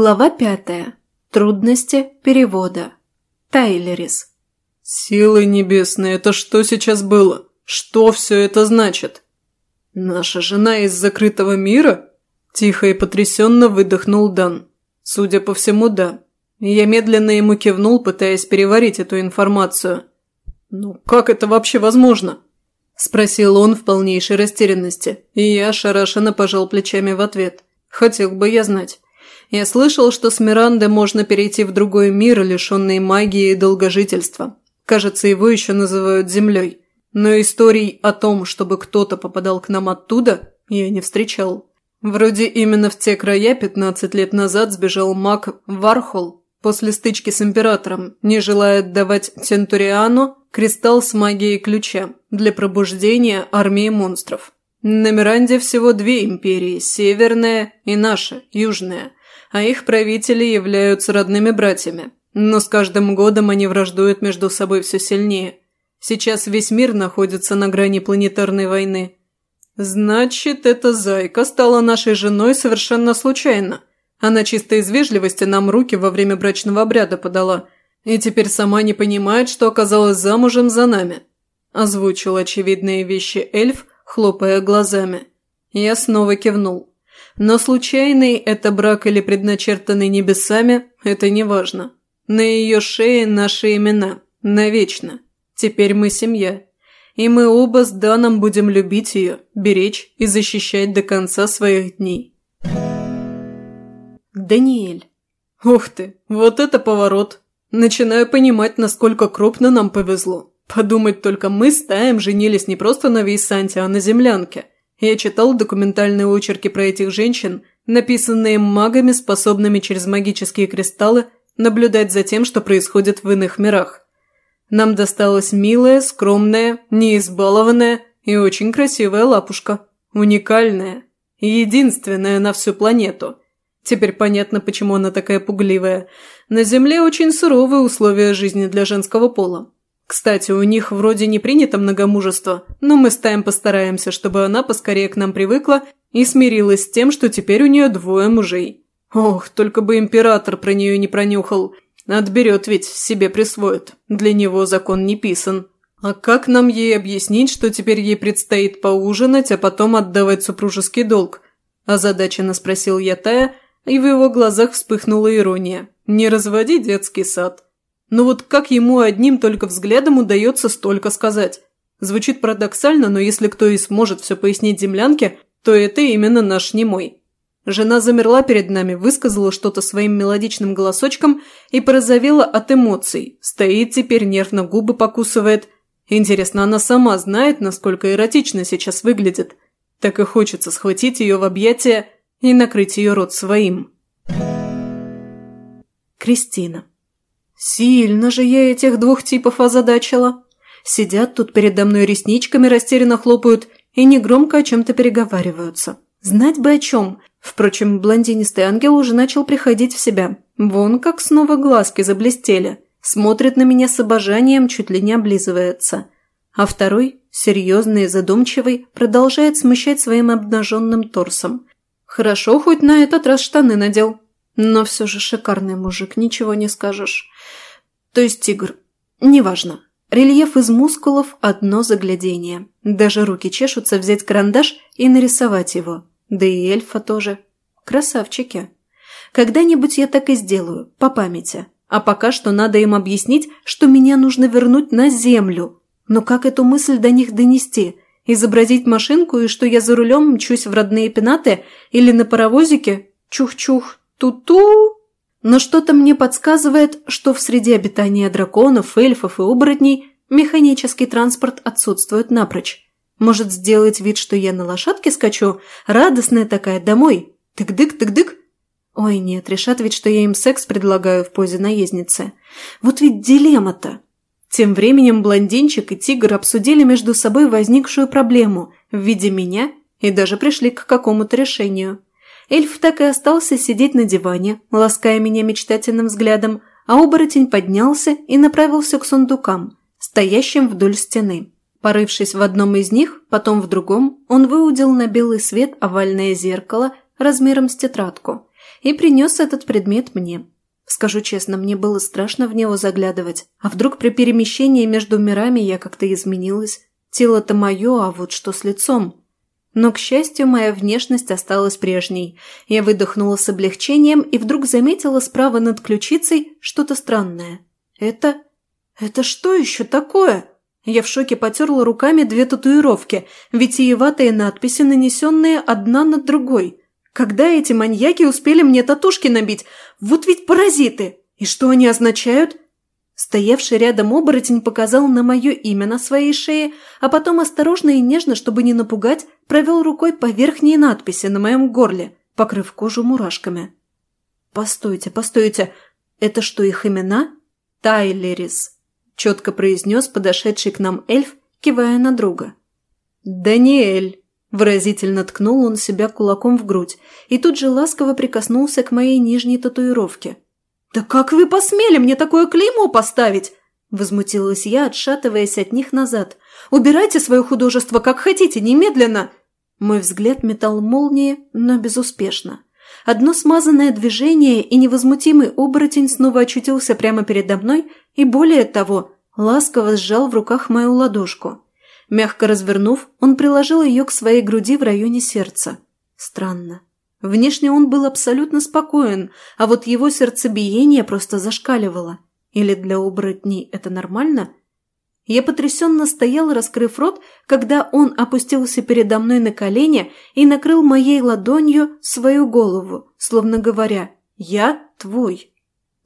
Глава пятая. Трудности перевода. Тайлерис. «Силы небесные, это что сейчас было? Что все это значит?» «Наша жена из закрытого мира?» Тихо и потрясенно выдохнул Дан. Судя по всему, да. Я медленно ему кивнул, пытаясь переварить эту информацию. «Ну, как это вообще возможно?» Спросил он в полнейшей растерянности, и я ошарашенно пожал плечами в ответ. Хотел бы я знать. Я слышал, что с Мирандой можно перейти в другой мир, лишенный магии и долгожительства. Кажется, его еще называют Землей. Но историй о том, чтобы кто-то попадал к нам оттуда, я не встречал. Вроде именно в те края 15 лет назад сбежал маг Вархол после стычки с Императором, не желая отдавать Центуриану кристалл с магией ключа для пробуждения армии монстров. На Миранде всего две империи – Северная и наша, Южная – а их правители являются родными братьями. Но с каждым годом они враждуют между собой все сильнее. Сейчас весь мир находится на грани планетарной войны. Значит, эта зайка стала нашей женой совершенно случайно. Она чисто из вежливости нам руки во время брачного обряда подала. И теперь сама не понимает, что оказалась замужем за нами. Озвучил очевидные вещи эльф, хлопая глазами. Я снова кивнул. Но случайный это брак или предначертанный небесами – это не важно. На ее шее наши имена. Навечно. Теперь мы семья. И мы оба с Даном будем любить ее, беречь и защищать до конца своих дней. Даниэль. Ух ты, вот это поворот. Начинаю понимать, насколько крупно нам повезло. Подумать только, мы с Таем женились не просто на Вейсанте, а на землянке. Я читал документальные очерки про этих женщин, написанные магами, способными через магические кристаллы наблюдать за тем, что происходит в иных мирах. Нам досталась милая, скромная, неизбалованная и очень красивая лапушка. Уникальная. Единственная на всю планету. Теперь понятно, почему она такая пугливая. На Земле очень суровые условия жизни для женского пола. Кстати, у них вроде не принято многомужество, но мы с Тайм постараемся, чтобы она поскорее к нам привыкла и смирилась с тем, что теперь у нее двое мужей. Ох, только бы император про нее не пронюхал. Отберет ведь, себе присвоит. Для него закон не писан. А как нам ей объяснить, что теперь ей предстоит поужинать, а потом отдавать супружеский долг? Озадаченно спросил я Тая, и в его глазах вспыхнула ирония. Не разводи детский сад. Но вот как ему одним только взглядом удается столько сказать? Звучит парадоксально, но если кто и сможет все пояснить землянке, то это именно наш немой. Жена замерла перед нами, высказала что-то своим мелодичным голосочком и порозовела от эмоций. Стоит теперь, нервно губы покусывает. Интересно, она сама знает, насколько эротично сейчас выглядит? Так и хочется схватить ее в объятия и накрыть ее рот своим. Кристина Сильно же я этих двух типов озадачила. Сидят тут передо мной ресничками, растерянно хлопают и негромко о чем-то переговариваются. Знать бы о чем. Впрочем, блондинистый ангел уже начал приходить в себя. Вон как снова глазки заблестели. Смотрит на меня с обожанием, чуть ли не облизывается. А второй, серьезный и задумчивый, продолжает смущать своим обнаженным торсом. Хорошо, хоть на этот раз штаны надел. Но все же шикарный мужик, ничего не скажешь. То есть тигр. Неважно. Рельеф из мускулов – одно заглядение. Даже руки чешутся взять карандаш и нарисовать его. Да и эльфа тоже. Красавчики. Когда-нибудь я так и сделаю, по памяти. А пока что надо им объяснить, что меня нужно вернуть на землю. Но как эту мысль до них донести? Изобразить машинку и что я за рулем мчусь в родные пенаты или на паровозике? Чух-чух, ту-ту? Но что-то мне подсказывает, что в среде обитания драконов, эльфов и оборотней механический транспорт отсутствует напрочь. Может, сделать вид, что я на лошадке скачу, радостная такая, домой? Тык-дык, тык-дык? Ой, нет, решат ведь, что я им секс предлагаю в позе наездницы. Вот ведь дилемма-то. Тем временем блондинчик и тигр обсудили между собой возникшую проблему в виде меня и даже пришли к какому-то решению. Эльф так и остался сидеть на диване, лаская меня мечтательным взглядом, а оборотень поднялся и направился к сундукам, стоящим вдоль стены. Порывшись в одном из них, потом в другом, он выудил на белый свет овальное зеркало размером с тетрадку и принес этот предмет мне. Скажу честно, мне было страшно в него заглядывать. А вдруг при перемещении между мирами я как-то изменилась? Тело-то мое, а вот что с лицом? Но, к счастью, моя внешность осталась прежней. Я выдохнула с облегчением и вдруг заметила справа над ключицей что-то странное. Это... это что еще такое? Я в шоке потерла руками две татуировки, витиеватые надписи, нанесенные одна над другой. Когда эти маньяки успели мне татушки набить? Вот ведь паразиты! И что они означают? Стоявший рядом оборотень показал на мое имя на своей шее, а потом осторожно и нежно, чтобы не напугать, провел рукой по верхней надписи на моем горле, покрыв кожу мурашками. «Постойте, постойте, это что, их имена?» «Тайлерис», – четко произнес подошедший к нам эльф, кивая на друга. «Даниэль», – выразительно ткнул он себя кулаком в грудь и тут же ласково прикоснулся к моей нижней татуировке. «Да как вы посмели мне такое клеймо поставить?» – возмутилась я, отшатываясь от них назад. «Убирайте свое художество как хотите, немедленно!» Мой взгляд метал молнии, но безуспешно. Одно смазанное движение, и невозмутимый оборотень снова очутился прямо передо мной и, более того, ласково сжал в руках мою ладошку. Мягко развернув, он приложил ее к своей груди в районе сердца. Странно. Внешне он был абсолютно спокоен, а вот его сердцебиение просто зашкаливало. Или для оборотней это нормально – я потрясенно стоял, раскрыв рот, когда он опустился передо мной на колени и накрыл моей ладонью свою голову, словно говоря «Я твой».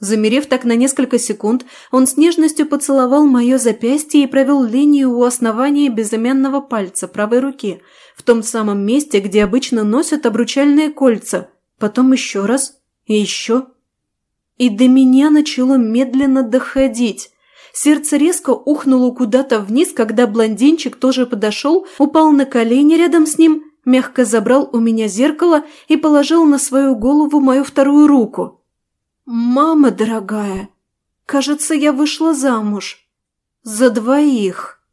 Замерев так на несколько секунд, он с нежностью поцеловал мое запястье и провел линию у основания безымянного пальца правой руки, в том самом месте, где обычно носят обручальные кольца, потом еще раз и еще. И до меня начало медленно доходить. Сердце резко ухнуло куда-то вниз, когда блондинчик тоже подошел, упал на колени рядом с ним, мягко забрал у меня зеркало и положил на свою голову мою вторую руку. «Мама дорогая, кажется, я вышла замуж. За двоих».